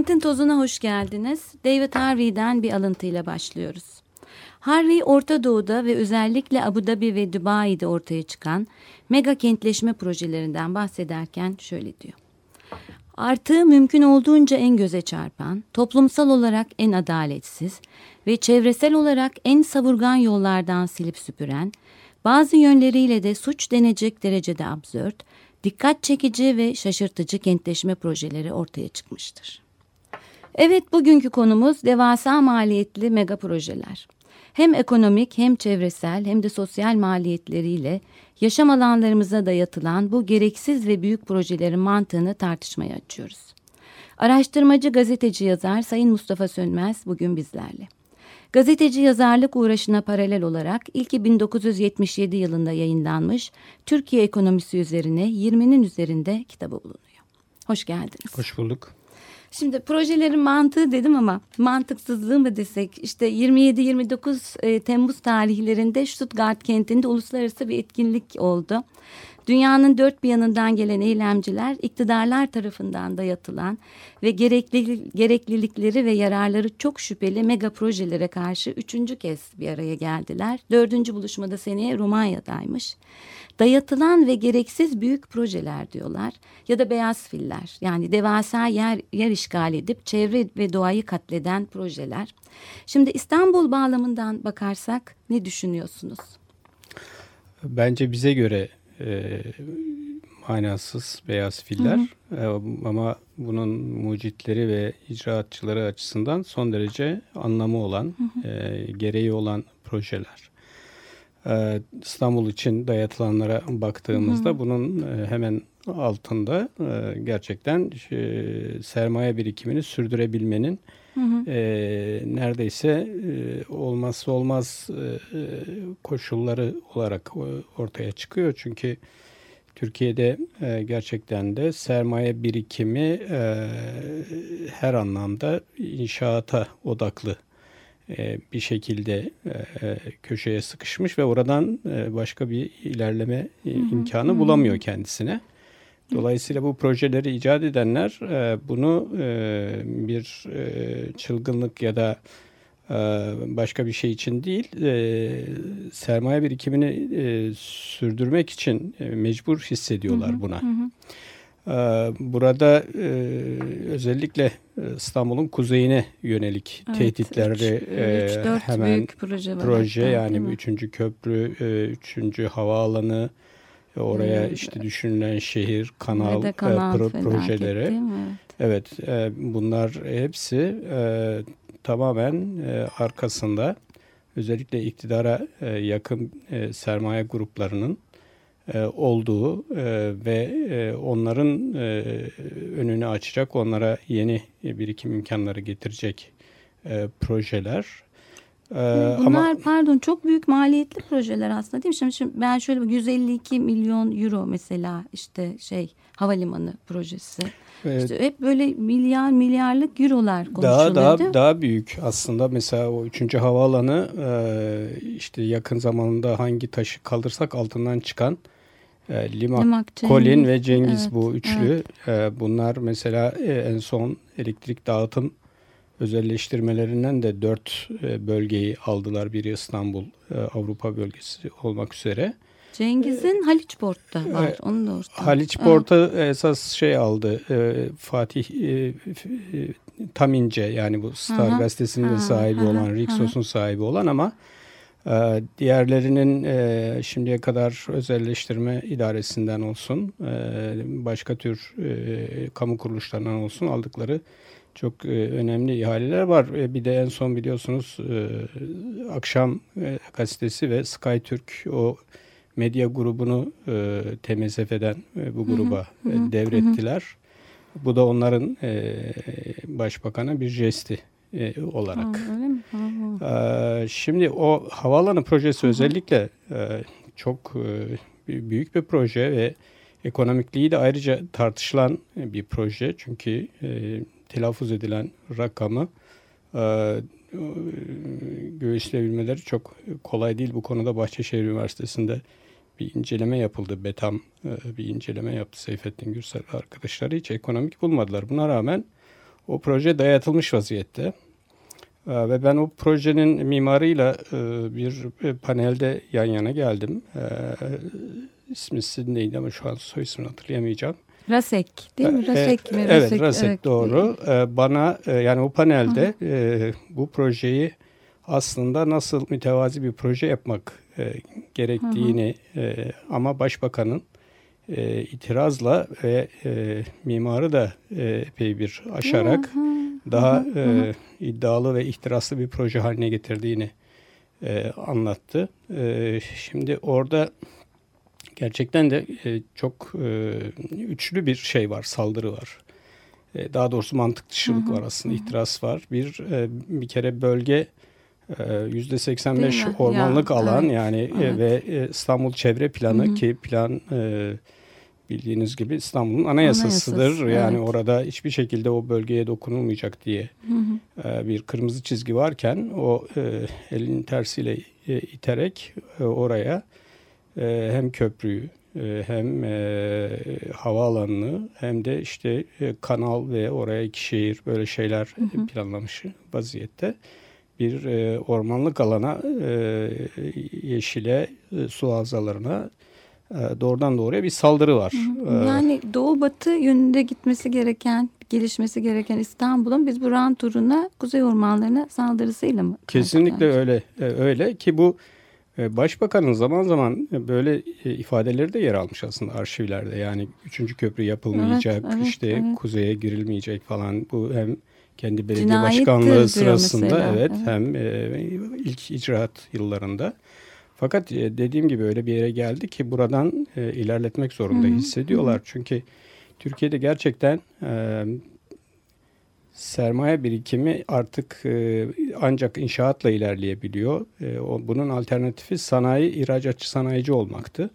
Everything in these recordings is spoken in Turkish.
Kentin tozuna hoş geldiniz. David Harvey'den bir alıntıyla başlıyoruz. Harvey, Orta Doğu'da ve özellikle Abu Dhabi ve Dubai'de ortaya çıkan mega kentleşme projelerinden bahsederken şöyle diyor. Artığı mümkün olduğunca en göze çarpan, toplumsal olarak en adaletsiz ve çevresel olarak en savurgan yollardan silip süpüren, bazı yönleriyle de suç denecek derecede absürt, dikkat çekici ve şaşırtıcı kentleşme projeleri ortaya çıkmıştır. Evet bugünkü konumuz devasa maliyetli mega projeler. Hem ekonomik hem çevresel hem de sosyal maliyetleriyle yaşam alanlarımıza dayatılan bu gereksiz ve büyük projelerin mantığını tartışmaya açıyoruz. Araştırmacı gazeteci yazar Sayın Mustafa Sönmez bugün bizlerle. Gazeteci yazarlık uğraşına paralel olarak ilki 1977 yılında yayınlanmış Türkiye ekonomisi üzerine 20'nin üzerinde kitabı bulunuyor. Hoş geldiniz. Hoş bulduk. Şimdi projelerin mantığı dedim ama mantıksızlığı mı desek işte 27-29 e, Temmuz tarihlerinde Stuttgart kentinde uluslararası bir etkinlik oldu. Dünyanın dört bir yanından gelen eylemciler iktidarlar tarafından dayatılan ve gerekli, gereklilikleri ve yararları çok şüpheli mega projelere karşı üçüncü kez bir araya geldiler. Dördüncü buluşmada seneye Romanya'daymış. Dayatılan ve gereksiz büyük projeler diyorlar ya da beyaz filler yani devasa yer, yer işgal edip çevre ve doğayı katleden projeler. Şimdi İstanbul bağlamından bakarsak ne düşünüyorsunuz? Bence bize göre e, manasız beyaz filler hı hı. E, ama bunun mucitleri ve icraatçıları açısından son derece anlamı olan, hı hı. E, gereği olan projeler. E, İstanbul için dayatılanlara baktığımızda hı hı. bunun e, hemen altında e, gerçekten e, sermaye birikimini sürdürebilmenin Hı hı. E, neredeyse e, olmazsa olmaz e, koşulları olarak ortaya çıkıyor. Çünkü Türkiye'de e, gerçekten de sermaye birikimi e, her anlamda inşaata odaklı e, bir şekilde e, köşeye sıkışmış ve oradan e, başka bir ilerleme e, imkanı hı hı. bulamıyor kendisine. Dolayısıyla bu projeleri icat edenler e, bunu e, bir e, çılgınlık ya da e, başka bir şey için değil, e, sermaye birikimini e, sürdürmek için e, mecbur hissediyorlar buna. Hı hı. E, burada e, özellikle İstanbul'un kuzeyine yönelik evet, tehditleri üç, e, üç, hemen proje, proje hatta, yani üçüncü köprü, e, üçüncü havaalanı, Oraya hmm. işte düşünülen şehir, kanal, e, kanal pro projeleri. Evet, evet e, bunlar hepsi e, tamamen e, arkasında özellikle iktidara e, yakın e, sermaye gruplarının e, olduğu e, ve e, onların e, önünü açacak, onlara yeni birikim imkanları getirecek e, projeler. Ee, Bunlar ama, pardon çok büyük maliyetli projeler aslında değil mi? Şimdi, şimdi ben şöyle 152 milyon euro mesela işte şey havalimanı projesi. Evet. İşte hep böyle milyar milyarlık eurolar konuşuluyor. Daha daha daha büyük aslında mesela o üçüncü havaalanı e, işte yakın zamanda hangi taşı kaldırsak altından çıkan e, Limak, Limak Colin ve Cengiz evet, bu üçlü. Evet. E, bunlar mesela en son elektrik dağıtım özelleştirmelerinden de dört e, bölgeyi aldılar. Biri İstanbul, e, Avrupa bölgesi olmak üzere. Cengiz'in Haliç Port'ta var. Onun da orada. Haliç Port'a esas şey aldı. E, Fatih Tamince yani bu Star aha, gazetesinin aha, sahibi aha, olan, Rixos'un sahibi olan ama diğerlerinin şimdiye kadar özelleştirme idaresinden olsun, başka tür kamu kuruluşlarından olsun aldıkları çok e, önemli ihaleler var. E, bir de en son biliyorsunuz e, Akşam e, Gazetesi ve Sky Türk o medya grubunu e, TMSF'den e, bu gruba hı hı, e, devrettiler. Hı hı. Bu da onların e, başbakana bir jesti e, olarak. Ha, öyle mi? Hı hı. E, şimdi o havaalanı projesi hı hı. özellikle e, çok e, büyük bir proje ve ekonomikliği de ayrıca tartışılan bir proje. Çünkü e, telaffuz edilen rakamı e, göğüsleyebilmeleri çok kolay değil. Bu konuda Bahçeşehir Üniversitesi'nde bir inceleme yapıldı. Betam e, bir inceleme yaptı Seyfettin Gürsel arkadaşları. Hiç ekonomik bulmadılar. Buna rağmen o proje dayatılmış vaziyette. E, ve ben o projenin mimarıyla e, bir panelde yan yana geldim. İsmi Sidney'di ama şu an soy ismini hatırlayamayacağım. Rasek değil mi? Rasek mi? Evet Rasek evet. doğru. Bana yani o panelde Hı. bu projeyi aslında nasıl mütevazi bir proje yapmak e, gerektiğini hı hı. E, ama başbakanın e, itirazla ve e, mimarı da e, epey bir aşarak hı hı. daha hı hı. E, iddialı ve ihtiraslı bir proje haline getirdiğini e, anlattı. E, şimdi orada gerçekten de e, çok e, üçlü bir şey var, saldırı var. E, daha doğrusu mantık dışılık hı hı. var aslında, ihtiras var. Bir e, bir kere bölge %85 ee, ormanlık ya, alan evet, yani e, evet. ve e, İstanbul Çevre Planı Hı-hı. ki plan e, bildiğiniz gibi İstanbul'un anayasasıdır. Anayasası, yani evet. orada hiçbir şekilde o bölgeye dokunulmayacak diye Hı-hı. bir kırmızı çizgi varken o elin tersiyle iterek oraya hem köprüyü hem e, havaalanını hem de işte e, kanal ve oraya iki şehir böyle şeyler hı hı. planlamış vaziyette bir e, ormanlık alana, e, yeşile, e, su havzalarına e, doğrudan doğruya bir saldırı var. E, yani doğu batı yönünde gitmesi gereken, gelişmesi gereken İstanbul'un biz bu rant turuna kuzey ormanlarına saldırısıyla mı? Kesinlikle öyle. E, öyle ki bu e, Başbakanın zaman zaman böyle ifadeleri de yer almış aslında arşivlerde. Yani üçüncü köprü yapılmayacak, evet, evet, işte evet. kuzeye girilmeyecek falan. Bu hem kendi belediye Cinayettir başkanlığı sırasında mesela. evet, evet hem e, ilk icraat yıllarında. Fakat e, dediğim gibi öyle bir yere geldi ki buradan e, ilerletmek zorunda Hı-hı. hissediyorlar. Hı-hı. Çünkü Türkiye'de gerçekten e, sermaye birikimi artık e, ancak inşaatla ilerleyebiliyor. E, o, bunun alternatifi sanayi, ihracatçı sanayici olmaktı.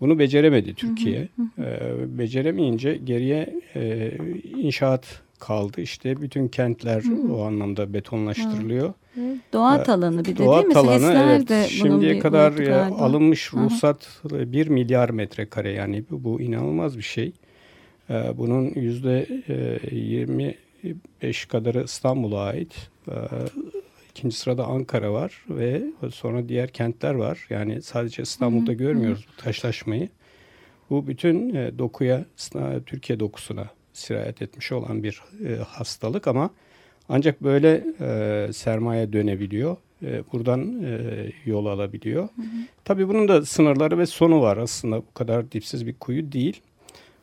Bunu beceremedi Türkiye. Hı hı hı. E, beceremeyince geriye e, inşaat kaldı. İşte bütün kentler Hı. o anlamda betonlaştırılıyor. Hı. Doğat ee, alanı bir de Doğat değil mi? Alanı, evet. de Şimdiye kadar alınmış ruhsat Hı. 1 milyar metrekare yani bu, bu inanılmaz bir şey. Ee, bunun yüzde 25 kadarı İstanbul'a ait. Ee, ikinci sırada Ankara var ve sonra diğer kentler var. Yani sadece İstanbul'da Hı. görmüyoruz bu taşlaşmayı. Bu bütün e, dokuya, Türkiye dokusuna sirayet etmiş olan bir e, hastalık ama ancak böyle e, sermaye dönebiliyor. E, buradan e, yol alabiliyor. Hı hı. Tabii bunun da sınırları ve sonu var aslında. Bu kadar dipsiz bir kuyu değil.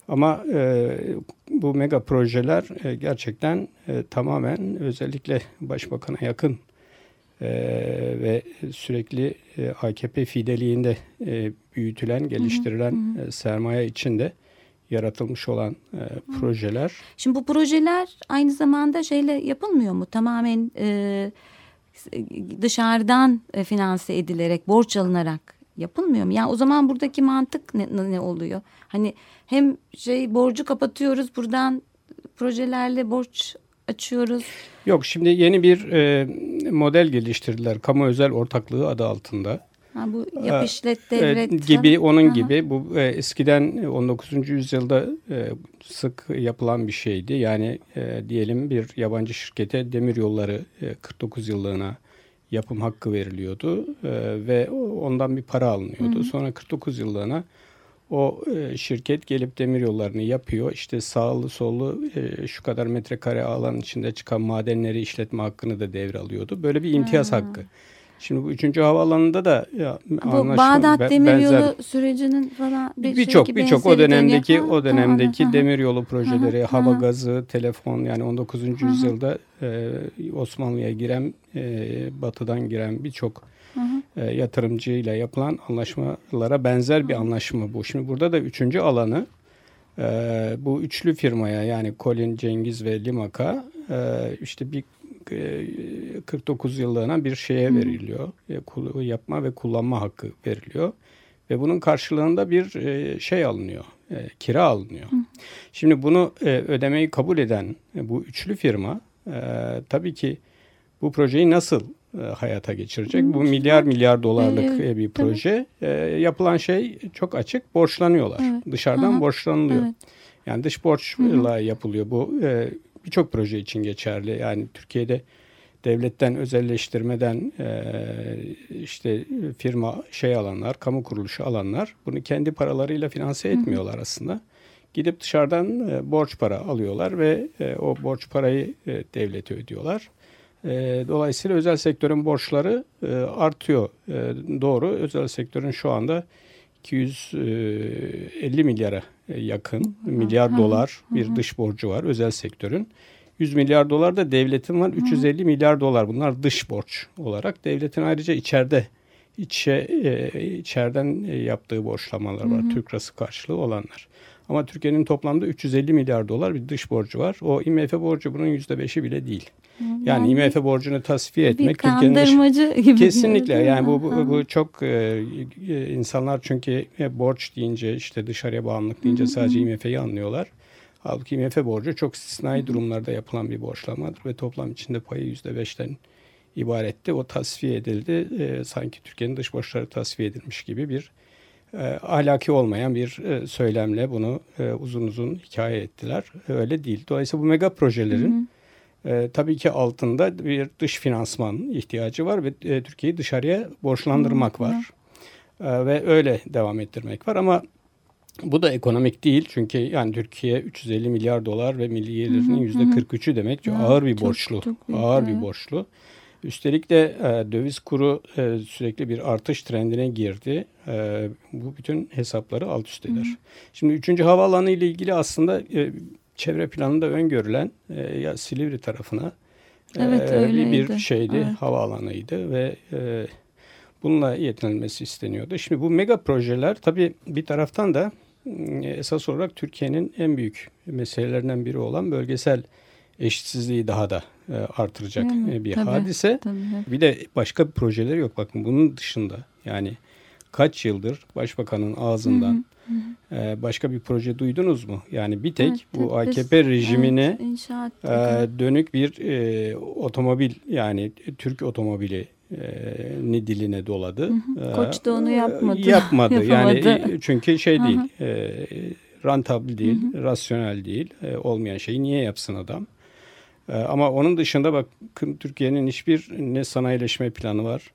Ama e, bu mega projeler e, gerçekten e, tamamen özellikle başbakana yakın e, ve sürekli e, AKP fideliğinde e, büyütülen, geliştirilen hı hı. E, sermaye içinde yaratılmış olan e, projeler. Şimdi bu projeler aynı zamanda şeyle yapılmıyor mu? Tamamen e, dışarıdan e, finanse edilerek, borç alınarak yapılmıyor mu? Yani o zaman buradaki mantık ne, ne oluyor? Hani hem şey borcu kapatıyoruz buradan projelerle borç açıyoruz. Yok şimdi yeni bir e, model geliştirdiler. Kamu özel ortaklığı adı altında. Ha, bu yap işlet devlet gibi onun Aha. gibi bu e, eskiden 19. yüzyılda e, sık yapılan bir şeydi. Yani e, diyelim bir yabancı şirkete demir yolları e, 49 yıllığına yapım hakkı veriliyordu e, ve ondan bir para alınıyordu. Hı hı. Sonra 49 yıllığına o e, şirket gelip demir yollarını yapıyor. İşte sağlı sollu e, şu kadar metrekare alan içinde çıkan madenleri işletme hakkını da devralıyordu. Böyle bir imtiyaz ha. hakkı. Şimdi bu üçüncü havaalanında da ya, bu Bağdat be, Demiryolu sürecinin falan bir birçok birçok o dönemdeki yapan, o dönemdeki aha, demiryolu projeleri, aha, hava aha. gazı, telefon yani 19. Aha. yüzyılda e, Osmanlı'ya giren e, batıdan giren birçok e, yatırımcıyla yapılan anlaşmalara benzer bir anlaşma bu. Şimdi burada da üçüncü alanı e, bu üçlü firmaya yani Colin, Cengiz ve Limak'a e, işte bir 49 yıllığına bir şeye veriliyor. E, yapma ve kullanma hakkı veriliyor. Ve bunun karşılığında bir e, şey alınıyor. E, kira alınıyor. Hı. Şimdi bunu e, ödemeyi kabul eden e, bu üçlü firma e, tabii ki bu projeyi nasıl e, hayata geçirecek? Hı. Bu milyar milyar dolarlık bir proje. E, yapılan şey çok açık. Borçlanıyorlar. Evet. Dışarıdan Aha. borçlanılıyor. Evet. Yani dış borçla yapılıyor bu. E, Birçok proje için geçerli. Yani Türkiye'de devletten özelleştirmeden e, işte firma şey alanlar, kamu kuruluşu alanlar bunu kendi paralarıyla finanse etmiyorlar hı aslında. Gidip dışarıdan e, borç para alıyorlar ve e, o borç parayı devlete ödüyorlar. Dolayısıyla özel sektörün borçları artıyor. Doğru. Özel sektörün şu anda 250 milyara yakın milyar dolar bir dış borcu var özel sektörün. 100 milyar dolar da devletin var. 350 milyar dolar bunlar dış borç olarak. Devletin ayrıca içeride içe, e, içeriden e, yaptığı borçlamalar var. Türk rası karşılığı olanlar. Ama Türkiye'nin toplamda 350 milyar dolar bir dış borcu var. O IMF borcu bunun %5'i bile değil. Yani, yani IMF borcunu tasfiye etmek Türkiye'nin gibi kesinlikle yani bu, bu, bu çok e, e, insanlar çünkü e, borç deyince işte dışarıya bağımlılık deyince hı hı. sadece IMF'yi anlıyorlar. Halbuki IMF borcu çok istisnai durumlarda yapılan bir borçlamadır ve toplam içinde payı yüzde beşten ibaretti. O tasfiye edildi. E, sanki Türkiye'nin dış borçları tasfiye edilmiş gibi bir e, ahlaki olmayan bir e, söylemle bunu e, uzun uzun hikaye ettiler. Öyle değil. Dolayısıyla bu mega projelerin hı hı. E, tabii ki altında bir dış finansman ihtiyacı var ve e, Türkiye'yi dışarıya borçlandırmak hı hı. var. E, ve öyle devam ettirmek var ama bu da ekonomik değil çünkü yani Türkiye 350 milyar dolar ve milli gelirinin yüzde 43'ü demek çok ağır bir çok, borçlu. Çok büyük, ağır bir borçlu. Üstelik de e, döviz kuru e, sürekli bir artış trendine girdi. E, bu bütün hesapları alt üst eder. Hı hı. Şimdi üçüncü havaalanı ile ilgili aslında e, çevre planında öngörülen e, ya Silivri tarafına e, evet, e, bir şeydi, evet. havaalanıydı ve e, bununla yetinilmesi isteniyordu. Şimdi bu mega projeler tabii bir taraftan da e, esas olarak Türkiye'nin en büyük meselelerinden biri olan bölgesel eşitsizliği daha da e, artıracak hmm, bir tabii, hadise. Tabii. Bir de başka bir projeleri yok. Bakın bunun dışında yani kaç yıldır başbakanın ağzından hı hı. başka bir proje duydunuz mu? Yani bir tek evet, bu AKP biz, rejimine evet, dönük bir e, otomobil yani Türk otomobili ni diline doladı. Hı hı. Koç da onu yapmadı. Yapmadı. yani çünkü şey değil. Hı hı. E, rantabl değil, hı hı. rasyonel değil. E, olmayan şeyi niye yapsın adam? E, ama onun dışında bakın Türkiye'nin hiçbir ne sanayileşme planı var,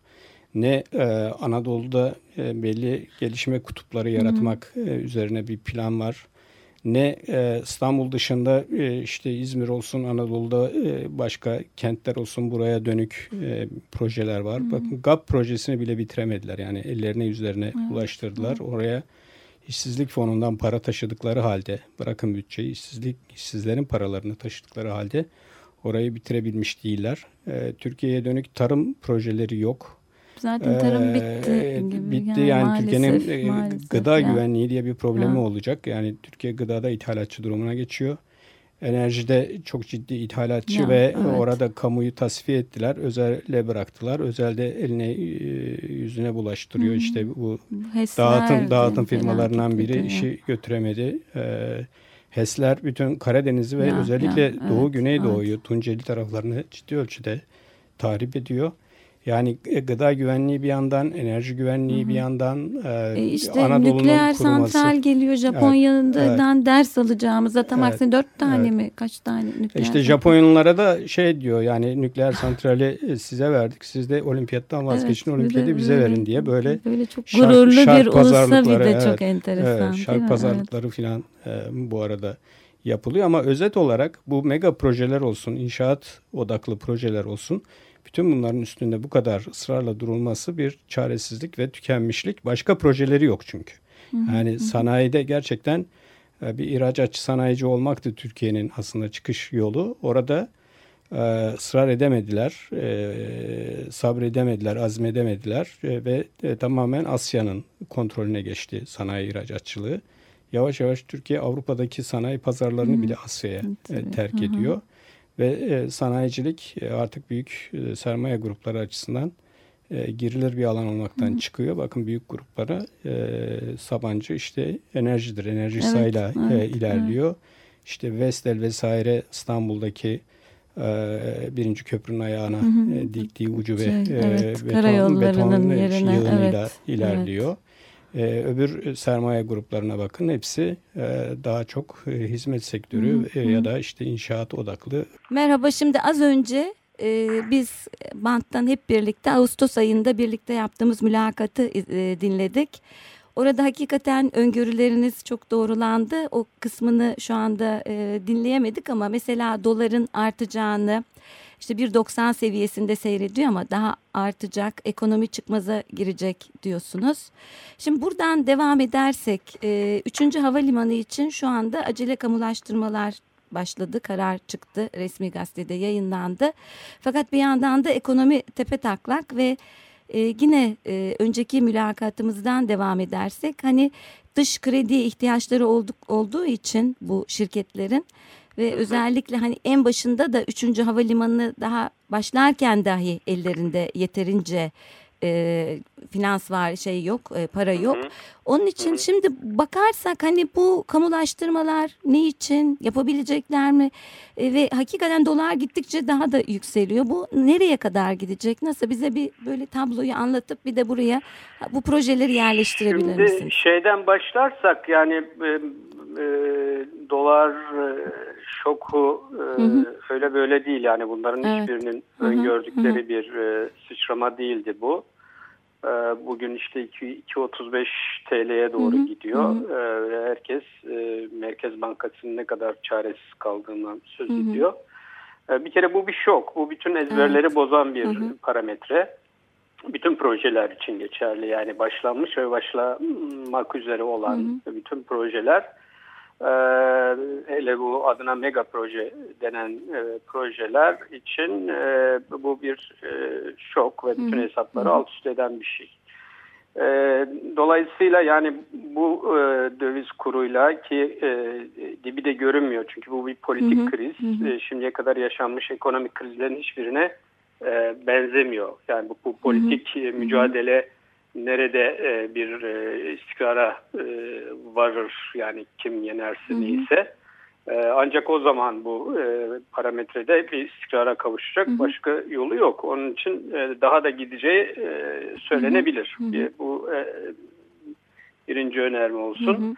ne e, Anadolu'da e, belli gelişme kutupları yaratmak. E, üzerine bir plan var ne e, İstanbul dışında e, işte İzmir olsun Anadolu'da e, başka kentler olsun buraya dönük e, projeler var. Hı. Bakın GAP projesini bile bitiremediler. Yani ellerine yüzlerine hı. ulaştırdılar. Hı. Oraya işsizlik fonundan para taşıdıkları halde bırakın bütçeyi işsizlik işsizlerin paralarını taşıdıkları halde orayı bitirebilmiş değiller. E, Türkiye'ye dönük tarım projeleri yok. Zaten tarım bitti ee, gibi. Bitti yani, yani Türkiye'nin gıda ya. güvenliği diye bir problemi ha. olacak. Yani Türkiye gıdada ithalatçı durumuna geçiyor. Enerjide çok ciddi ithalatçı ya, ve evet. orada kamuyu tasfiye ettiler. Özelle bıraktılar. Özelde eline e, yüzüne bulaştırıyor. Hı. İşte bu Hesler dağıtım dağıtım firmalarından biri işi götüremedi. Ee, HES'ler bütün Karadeniz'i ve ya, özellikle ya, Doğu evet, Güneydoğu'yu evet. Tunceli taraflarını ciddi ölçüde tahrip ediyor. Yani e, gıda güvenliği bir yandan, enerji güvenliği Hı-hı. bir yandan, e, e işte Anadolu'nun nükleer santral geliyor Japonya'dan evet, ders alacağımızda tam evet, aksine dört tane evet. mi kaç tane nükleer? İşte Japonyalılara da şey diyor yani nükleer santrali e, size verdik siz de olimpiyattan vazgeçin evet, olimpiyatı bize böyle, verin diye böyle, böyle çok gururlu şark, bir ulusa bir de evet, çok enteresan. Evet, şark pazarlıkları evet. falan e, bu arada yapılıyor ama özet olarak bu mega projeler olsun, inşaat odaklı projeler olsun bütün bunların üstünde bu kadar ısrarla durulması bir çaresizlik ve tükenmişlik. Başka projeleri yok çünkü. Yani sanayide gerçekten e, bir ihracatçı sanayici olmaktı Türkiye'nin aslında çıkış yolu. Orada e, ısrar edemediler, e, sabredemediler, azmedemediler ve tamamen Asya'nın kontrolüne geçti sanayi ihracatçılığı. Yavaş yavaş Türkiye Avrupa'daki sanayi pazarlarını bile Asya'ya terk ediyor. Ve e, sanayicilik e, artık büyük e, sermaye grupları açısından girilir bir alan olmaktan Hı. çıkıyor. Bakın büyük gruplara Sabancı işte enerjidir, enerji evet, sayla evet, ilerliyor. Evet. İşte Vestel vesaire İstanbul'daki birinci köprünün ayağına hı hı. Diktiği ucu ve şey, evet, beton, beton yerine, evet, ilerliyor. Evet. Ee, öbür sermaye gruplarına bakın hepsi e, daha çok e, hizmet sektörü hı hı. E, ya da işte inşaat odaklı. Merhaba şimdi az önce e, biz banttan hep birlikte Ağustos ayında birlikte yaptığımız mülakatı e, dinledik. Orada hakikaten öngörüleriniz çok doğrulandı. O kısmını şu anda e, dinleyemedik ama mesela doların artacağını işte 1.90 seviyesinde seyrediyor ama daha artacak, ekonomi çıkmaza girecek diyorsunuz. Şimdi buradan devam edersek 3. E, havalimanı için şu anda acele kamulaştırmalar başladı. Karar çıktı. Resmi gazetede yayınlandı. Fakat bir yandan da ekonomi tepe taklak ve e, yine e, önceki mülakatımızdan devam edersek hani dış kredi ihtiyaçları olduk, olduğu için bu şirketlerin ve özellikle hani en başında da 3. havalimanı daha başlarken dahi ellerinde yeterince e, finans var şey yok e, para yok. Hı hı. Onun için hı hı. şimdi bakarsak hani bu kamulaştırmalar ne için yapabilecekler mi e, ve hakikaten dolar gittikçe daha da yükseliyor. Bu nereye kadar gidecek? Nasıl bize bir böyle tabloyu anlatıp bir de buraya bu projeleri yerleştirebilir şimdi misiniz? Şeyden başlarsak yani e, e, dolar e, şoku e, hı hı. öyle böyle değil yani bunların evet. hiçbirinin hı hı. öngördükleri hı hı. bir e, sıçrama değildi bu. E, bugün işte 2.35 TL'ye doğru hı hı. gidiyor hı hı. E, herkes e, Merkez Bankası'nın ne kadar çaresiz kaldığından söz hı hı. ediyor. E, bir kere bu bir şok. Bu bütün ezberleri evet. bozan bir hı hı. parametre. Bütün projeler için geçerli yani başlanmış ve başlamak üzere olan hı hı. bütün projeler hele bu adına mega proje denen e, projeler için e, bu bir e, şok ve bütün hesapları alt üst eden bir şey. E, dolayısıyla yani bu e, döviz kuruyla ki e, dibi de görünmüyor çünkü bu bir politik hı hı. kriz. Hı. E, şimdiye kadar yaşanmış ekonomik krizlerin hiçbirine e, benzemiyor. Yani bu, bu politik hı hı. mücadele... Hı hı nerede e, bir e, istikrara e, varır yani kim yenerse neyse e, ancak o zaman bu e, parametrede bir istikrara kavuşacak hı hı. başka yolu yok. Onun için e, daha da gideceği e, söylenebilir. Hı hı. Bu e, birinci önerme olsun. Hı hı.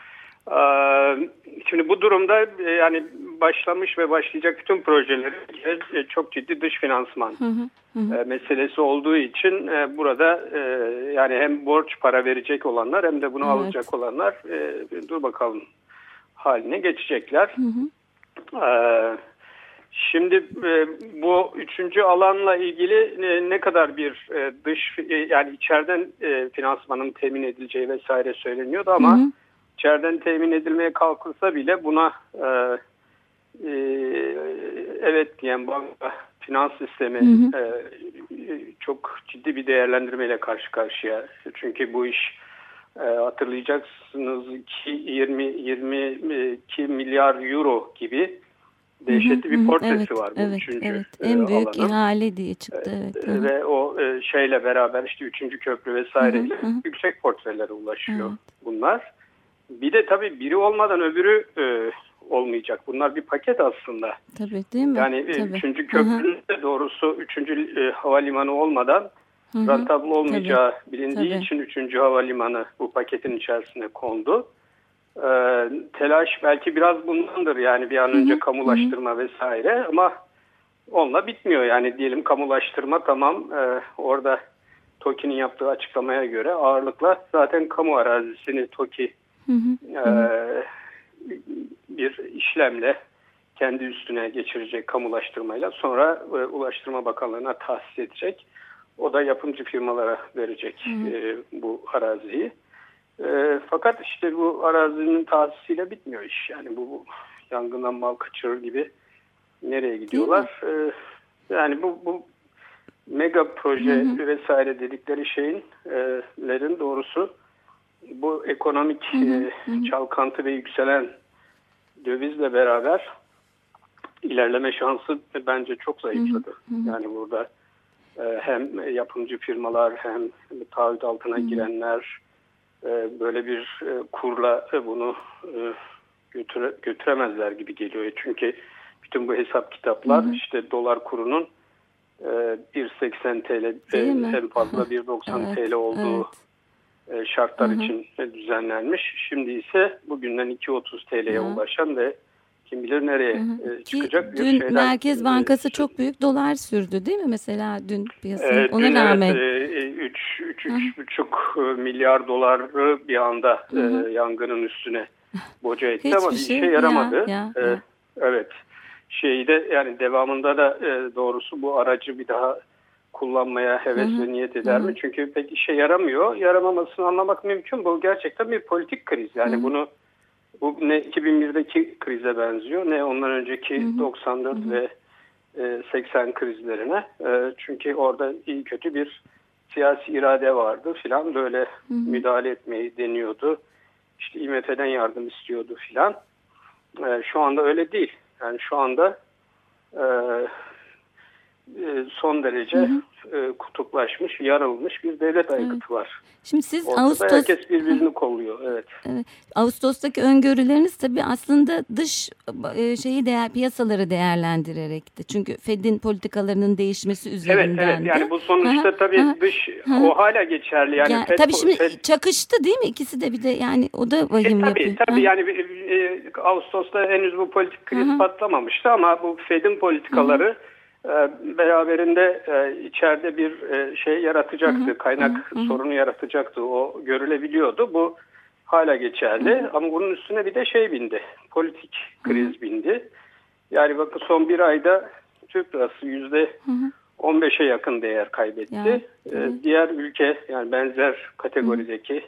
Şimdi bu durumda e, yani başlamış ve başlayacak bütün projelerin e, çok ciddi dış finansman hı hı, hı. E, meselesi olduğu için burada yani hem borç para verecek olanlar hem de bunu evet. alacak olanlar dur bakalım haline geçecekler. Hı hı. Şimdi bu üçüncü alanla ilgili ne kadar bir dış yani içeriden finansmanın temin edileceği vesaire söyleniyordu ama hı hı içeriden temin edilmeye kalkılsa bile buna e, e, evet diyen banka finans sistemi hı hı. E, çok ciddi bir değerlendirmeyle karşı karşıya. Çünkü bu iş e, hatırlayacaksınız ki 20 22 milyar euro gibi dehşetli bir portresi evet, var bu evet, üçüncü evet. En büyük alanın. ihale diye çıktı. Evet, evet. Ve o şeyle beraber işte üçüncü köprü vesaire hı hı. yüksek portrelere ulaşıyor evet. bunlar. Bir de tabii biri olmadan öbürü e, olmayacak. Bunlar bir paket aslında. Tabii değil mi? Yani e, tabii. üçüncü köprünün de doğrusu üçüncü e, havalimanı olmadan rentabl olmayacağı tabii. bilindiği tabii. için üçüncü havalimanı bu paketin içerisine kondu. E, telaş belki biraz bundandır yani bir an önce Hı -hı. kamulaştırma Hı -hı. vesaire ama onunla bitmiyor. Yani diyelim kamulaştırma tamam e, orada TOKİ'nin yaptığı açıklamaya göre ağırlıkla zaten kamu arazisini TOKİ Hı hı. bir işlemle kendi üstüne geçirecek kamulaştırmayla sonra e, Ulaştırma Bakanlığı'na tahsis edecek. O da yapımcı firmalara verecek e, bu araziyi. E, fakat işte bu arazinin tahsisiyle bitmiyor iş. Yani bu, bu yangından mal kaçırır gibi nereye gidiyorlar? E, Yani bu, bu mega proje hı hı. vesaire dedikleri şeyinlerin doğrusu bu ekonomik hı hı. E, çalkantı ve yükselen dövizle beraber ilerleme şansı bence çok zayıfladı. Hı hı. Yani burada e, hem yapımcı firmalar hem taahhüt altına hı hı. girenler e, böyle bir e, kurla bunu e, götüre, götüremezler gibi geliyor. Çünkü bütün bu hesap kitaplar hı hı. işte dolar kurunun 1.80 TL en fazla 1.90 evet, TL olduğu evet. Şartlar hı hı. için düzenlenmiş. Şimdi ise bugünden 2.30 TL'ye ulaşan ve kim bilir nereye hı hı. çıkacak Ki, bir dün şeyden. Merkez Bankası çok büyük dolar sürdü değil mi mesela dün piyasaya? Evet, Ona dün rağmen. Evet, 3,5 milyar doları bir anda hı hı. yangının üstüne boca etti Hiçbir ama bir şey, şey yaramadı. Ya, ya, ya. Evet şeyde yani devamında da e, doğrusu bu aracı bir daha kullanmaya heves ve niyet eder mi? Çünkü pek işe yaramıyor. Yaramamasını anlamak mümkün. Bu gerçekten bir politik kriz. Yani Hı-hı. bunu bu ne 2001'deki krize benziyor ne ondan önceki Hı-hı. 94 Hı-hı. ve e, 80 krizlerine. E, çünkü orada iyi kötü bir siyasi irade vardı filan böyle Hı-hı. müdahale etmeyi deniyordu. İşte IMF'den yardım istiyordu filan. E, şu anda öyle değil. Yani şu anda e, e, son derece hı hı. E, kutuplaşmış, yarılmış bir devlet aygıtı evet. var. Şimdi siz Ortada Ağustos... herkes birbirini kolluyor. Evet. evet. Ağustos'taki öngörüleriniz tabii aslında dış e, şeyi değer piyasaları değerlendirerekti. Çünkü Fed'in politikalarının değişmesi üzerinden Evet, evet. Yani bu sonuçta tabii aha, dış aha. o hala geçerli. Yani, yani Fed, tabii şimdi Fed... çakıştı değil mi ikisi de bir de yani o da vahim e, tabii, yapıyor. Tabii yani e, Ağustos'ta henüz bu politik kriz aha. patlamamıştı ama bu Fed'in politikaları aha ee, beraberinde e, içeride bir e, şey yaratacaktı, hı hı, kaynak hı hı. sorunu yaratacaktı. O görülebiliyordu. Bu hala geçerli hı hı. ama bunun üstüne bir de şey bindi, politik kriz hı hı. bindi. Yani bakın son bir ayda Türk lirası yüzde 15'e yakın değer kaybetti. Ya, ee, diğer ülke yani benzer kategorideki hı.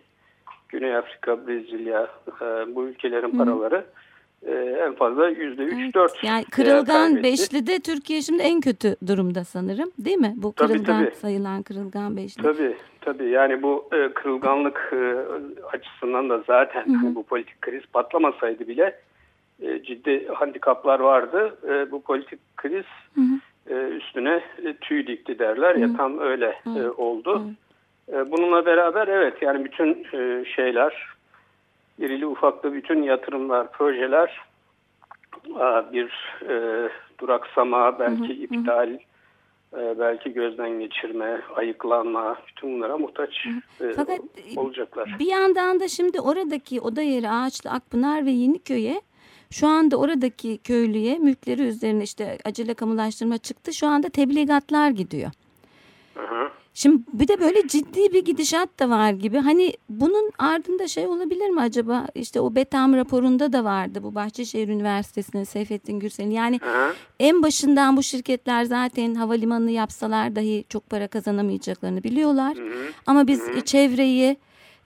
Güney Afrika, Brezilya e, bu ülkelerin hı. paraları e, en fazla yüzde üç dört. Yani kırılgan beşlide Türkiye şimdi en kötü durumda sanırım değil mi? Bu kırılgan tabii, sayılan kırılgan beşli. Tabii tabii yani bu e, kırılganlık e, açısından da zaten hı hı. bu politik kriz patlamasaydı bile e, ciddi handikaplar vardı. E, bu politik kriz hı hı. E, üstüne e, tüy dikti derler hı hı. ya tam öyle e, oldu. Hı. E, bununla beraber evet yani bütün şeyler irili ufaklı bütün yatırımlar, projeler bir e, duraksama, belki hı hı. iptal, e, belki gözden geçirme, ayıklanma, bütün bunlara muhtaç e, Fakat olacaklar. Bir yandan da şimdi oradaki oda yeri Ağaçlı, Akpınar ve Yeniköy'e şu anda oradaki köylüye mülkleri üzerine işte acele kamulaştırma çıktı. Şu anda tebligatlar gidiyor. Hı hı. Şimdi bir de böyle ciddi bir gidişat da var gibi. Hani bunun ardında şey olabilir mi acaba? İşte o Betam raporunda da vardı bu Bahçeşehir Üniversitesi'nin Seyfettin Gürsel'in. Yani Hı. en başından bu şirketler zaten havalimanını yapsalar dahi çok para kazanamayacaklarını biliyorlar. Hı. Ama biz Hı. çevreyi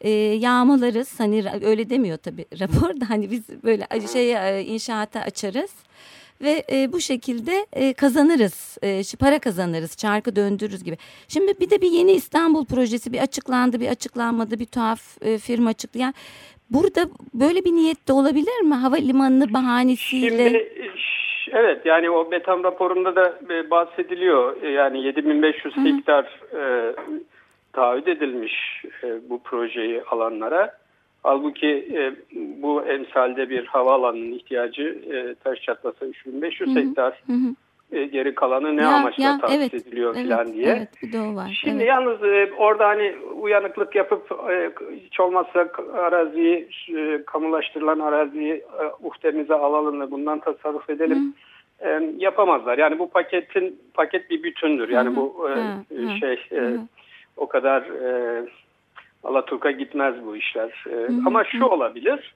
e, yağmalarız. Hani öyle demiyor tabii rapor da hani biz böyle şey inşaata açarız ve e, bu şekilde e, kazanırız, e, para kazanırız, çarkı döndürürüz gibi. Şimdi bir de bir yeni İstanbul projesi bir açıklandı, bir açıklanmadı, bir tuhaf e, firma çıktı. Yani burada böyle bir niyet de olabilir mi? Havalimanını bahanesiyle. Şimdi, evet yani o Betam raporunda da e, bahsediliyor. E, yani 7500 Hı -hı. hektar e, taahhüt edilmiş e, bu projeyi alanlara. Halbuki e, bu emsalde bir havaalanının ihtiyacı e, taş çatlasa 3500 hı hı. hektar. Hı hı. E, geri kalanı ne ya, amaçla ya, tahsis evet, ediliyor evet, falan diye. Evet, bir de o var. Şimdi evet. yalnız e, orada hani uyanıklık yapıp e, hiç olmazsa araziyi, e, kamulaştırılan araziyi e, uhdemize alalım ve bundan tasarruf edelim. Hı. E, yapamazlar. Yani bu paketin paket bir bütündür. Yani hı hı. bu e, hı. şey e, o kadar e, Alaturka gitmez bu işler. E, hı hı. Ama şu olabilir,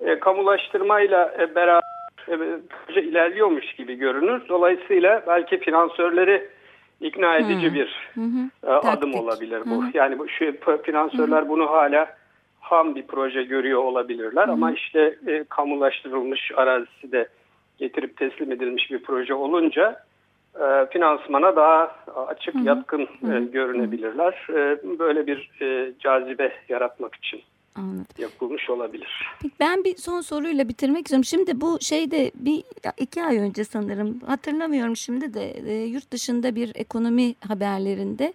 e, kamulaştırmayla e, beraber e, proje ilerliyormuş gibi görünür. Dolayısıyla belki finansörleri ikna edici hı. bir hı hı. E, adım olabilir bu. Hı hı. Yani bu şu finansörler hı hı. bunu hala ham bir proje görüyor olabilirler hı hı. ama işte e, kamulaştırılmış arazisi de getirip teslim edilmiş bir proje olunca e, finansmana daha açık, hı hı. yatkın hı hı. E, görünebilirler. E, böyle bir e, cazibe yaratmak için. Anladım. yapılmış olabilir. Peki ben bir son soruyla bitirmek istiyorum. Şimdi bu şeyde bir iki ay önce sanırım hatırlamıyorum şimdi de e, yurt dışında bir ekonomi haberlerinde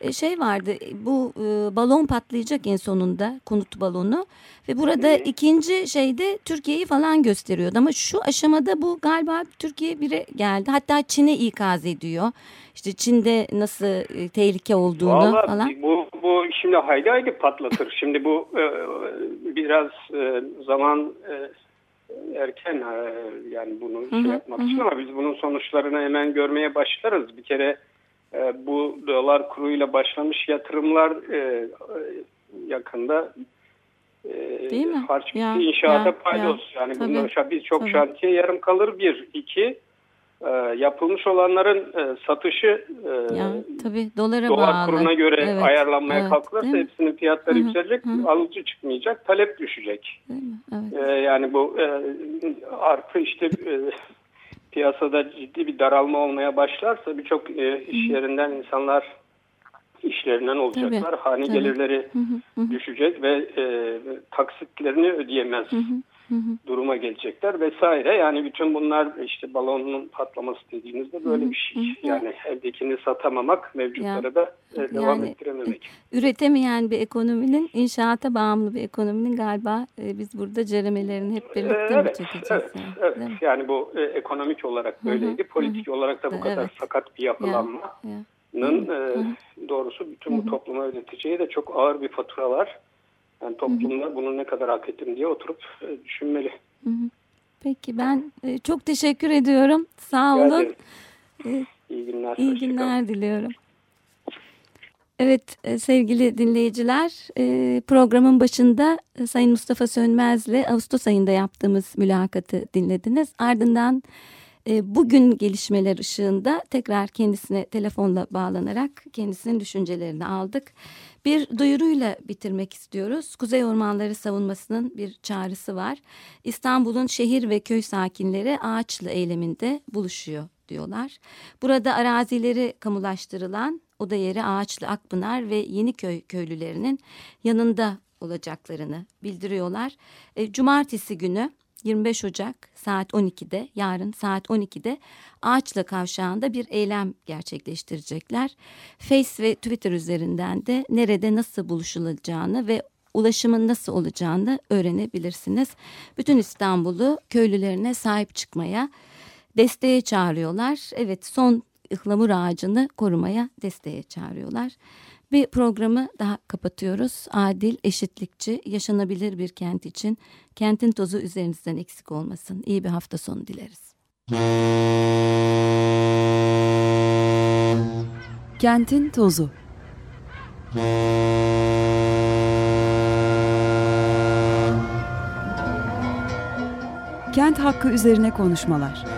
e, şey vardı bu e, balon patlayacak en sonunda konut balonu ve burada evet. ikinci şeyde Türkiye'yi falan gösteriyordu ama şu aşamada bu galiba Türkiye bire geldi hatta Çin'e ikaz ediyor işte Çin'de nasıl e, tehlike olduğunu Vallahi falan. Bu, bu şimdi hayli hayli patlatır şimdi bu e, biraz e, zaman e, erken e, yani bunu hı hı, şey yapmak hı. için ama biz bunun sonuçlarını hemen görmeye başlarız bir kere e, bu dolar kuruyla başlamış yatırımlar e, yakında e, Değil mi? harç ya, inşaata ya, paydos. Ya, yani bunlar biz çok tabii. şantiye yarım kalır bir. iki e, yapılmış olanların e, satışı e, ya, tabii, dolara dolar bağlı. kuruna göre evet, ayarlanmaya evet, kalkılırsa hepsinin fiyatları Hı -hı, yükselecek, hı. alıcı çıkmayacak, talep düşecek. Evet. E, yani bu e, artı işte e, piyasada ciddi bir daralma olmaya başlarsa birçok e, iş yerinden insanlar işlerinden olacaklar. Tabii, Hane tabii. gelirleri hı hı, düşecek ve e, taksitlerini ödeyemez. Hı hı hı duruma gelecekler vesaire. Yani bütün bunlar işte balonun patlaması dediğimizde böyle bir şey. Yani eldekini satamamak, mevcutları ya, da e, devam yani, ettirememek. Üretemeyen bir ekonominin, inşaata bağımlı bir ekonominin galiba e, biz burada ceremelerini hep birlikte evet, mi çekeceğiz? Evet, yani, evet. yani bu e, ekonomik olarak böyleydi. Politik olarak da bu kadar evet. sakat bir yapılanma. Ya, ya. E, doğrusu bütün bu topluma ödeteceği de çok ağır bir fatura var. Yani toplumda bunu ne kadar hak ettim diye oturup e, düşünmeli. Peki ben e, çok teşekkür ediyorum. Sağ olun. E, iyi günler. İyi günler diliyorum. Evet sevgili dinleyiciler programın başında Sayın Mustafa Sönmez'le Ağustos ayında yaptığımız mülakatı dinlediniz. Ardından bugün gelişmeler ışığında tekrar kendisine telefonla bağlanarak kendisinin düşüncelerini aldık. Bir duyuruyla bitirmek istiyoruz. Kuzey Ormanları Savunması'nın bir çağrısı var. İstanbul'un şehir ve köy sakinleri ağaçlı eyleminde buluşuyor diyorlar. Burada arazileri kamulaştırılan oda yeri Ağaçlı Akpınar ve Yeniköy köylülerinin yanında olacaklarını bildiriyorlar. E, cumartesi günü 25 Ocak saat 12'de yarın saat 12'de Ağaçla Kavşağı'nda bir eylem gerçekleştirecekler. Face ve Twitter üzerinden de nerede nasıl buluşulacağını ve ulaşımın nasıl olacağını öğrenebilirsiniz. Bütün İstanbul'u köylülerine sahip çıkmaya, desteğe çağırıyorlar. Evet son ıhlamur ağacını korumaya desteğe çağırıyorlar. Bir programı daha kapatıyoruz. Adil, eşitlikçi, yaşanabilir bir kent için kentin tozu üzerinizden eksik olmasın. İyi bir hafta sonu dileriz. Kentin tozu Kent hakkı üzerine konuşmalar.